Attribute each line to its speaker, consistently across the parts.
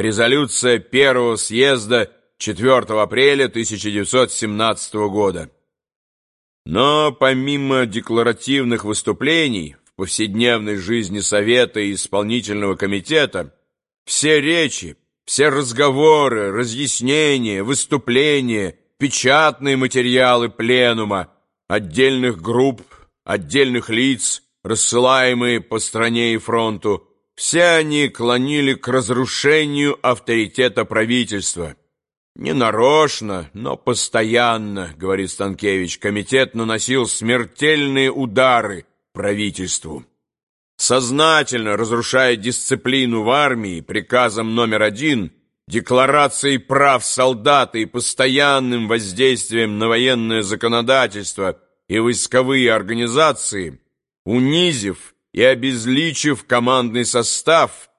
Speaker 1: Резолюция Первого съезда 4 апреля 1917 года. Но помимо декларативных выступлений в повседневной жизни Совета и Исполнительного комитета, все речи, все разговоры, разъяснения, выступления, печатные материалы пленума, отдельных групп, отдельных лиц, рассылаемые по стране и фронту, все они клонили к разрушению авторитета правительства. Не нарочно, но постоянно, говорит Станкевич, комитет наносил смертельные удары правительству. Сознательно разрушая дисциплину в армии приказом номер один, декларацией прав солдата и постоянным воздействием на военное законодательство и войсковые организации, унизив и обезличив командный состав,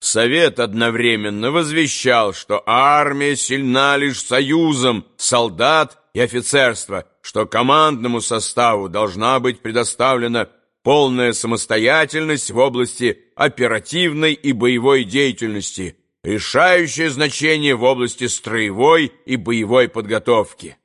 Speaker 1: Совет одновременно возвещал, что армия сильна лишь союзом солдат и офицерства, что командному составу должна быть предоставлена полная самостоятельность в области оперативной и боевой деятельности, решающее значение в области строевой и боевой подготовки.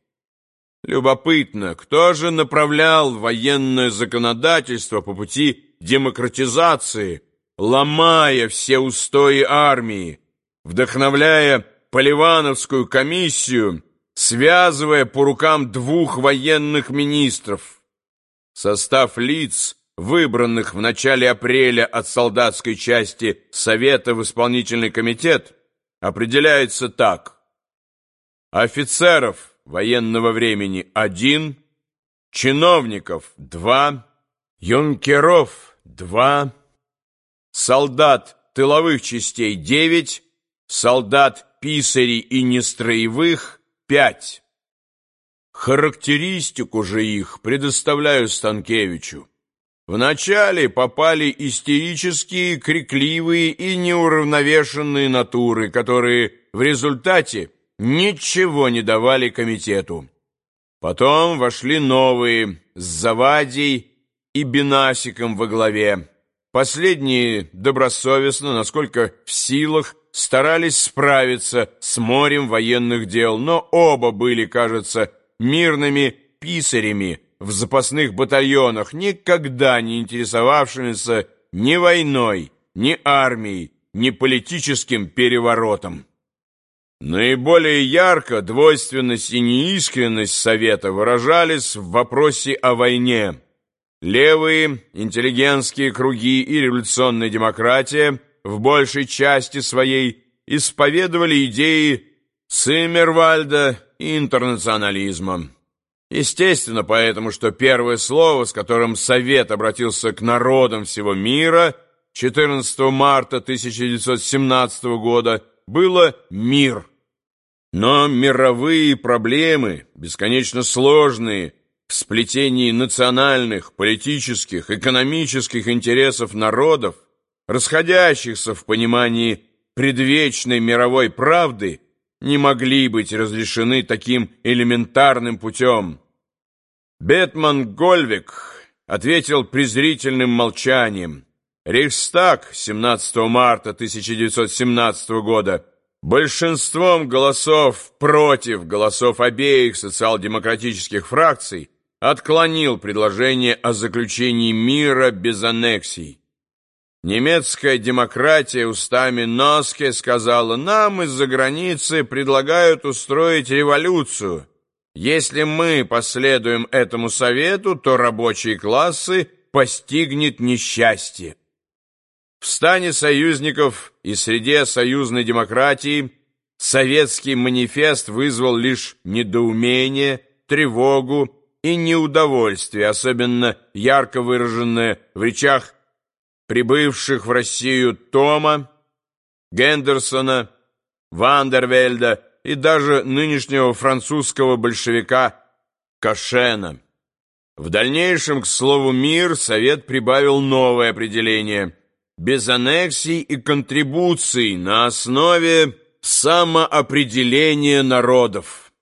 Speaker 1: Любопытно, кто же направлял военное законодательство по пути демократизации, ломая все устои армии, вдохновляя Поливановскую комиссию, связывая по рукам двух военных министров. Состав лиц, выбранных в начале апреля от солдатской части Совета в исполнительный комитет, определяется так. Офицеров военного времени – один, чиновников – два, юнкеров – два, солдат тыловых частей 9, солдат писарей и нестроевых 5. Характеристику же их предоставляю Станкевичу. Вначале попали истерические, крикливые и неуравновешенные натуры, которые в результате ничего не давали комитету. Потом вошли новые с Завадей и Бенасиком во главе. Последние добросовестно, насколько в силах, старались справиться с морем военных дел, но оба были, кажется, мирными писарями в запасных батальонах, никогда не интересовавшимися ни войной, ни армией, ни политическим переворотом. Наиболее ярко двойственность и неискренность Совета выражались в вопросе о войне. Левые, интеллигентские круги и революционная демократия в большей части своей исповедовали идеи Циммервальда и интернационализма. Естественно, поэтому, что первое слово, с которым Совет обратился к народам всего мира 14 марта 1917 года, было «мир». Но мировые проблемы, бесконечно сложные, в сплетении национальных, политических, экономических интересов народов, расходящихся в понимании предвечной мировой правды, не могли быть разрешены таким элементарным путем. Бетман Гольвик ответил презрительным молчанием. Рейхстаг 17 марта 1917 года большинством голосов против голосов обеих социал-демократических фракций отклонил предложение о заключении мира без аннексий. Немецкая демократия устами Носке сказала, нам из-за границы предлагают устроить революцию. Если мы последуем этому совету, то рабочие классы постигнет несчастье. В стане союзников и среде союзной демократии советский манифест вызвал лишь недоумение, тревогу и неудовольствие, особенно ярко выраженное в речах прибывших в Россию Тома, Гендерсона, Вандервельда и даже нынешнего французского большевика Кашена. В дальнейшем, к слову «мир» Совет прибавил новое определение «без аннексий и контрибуций на основе самоопределения народов».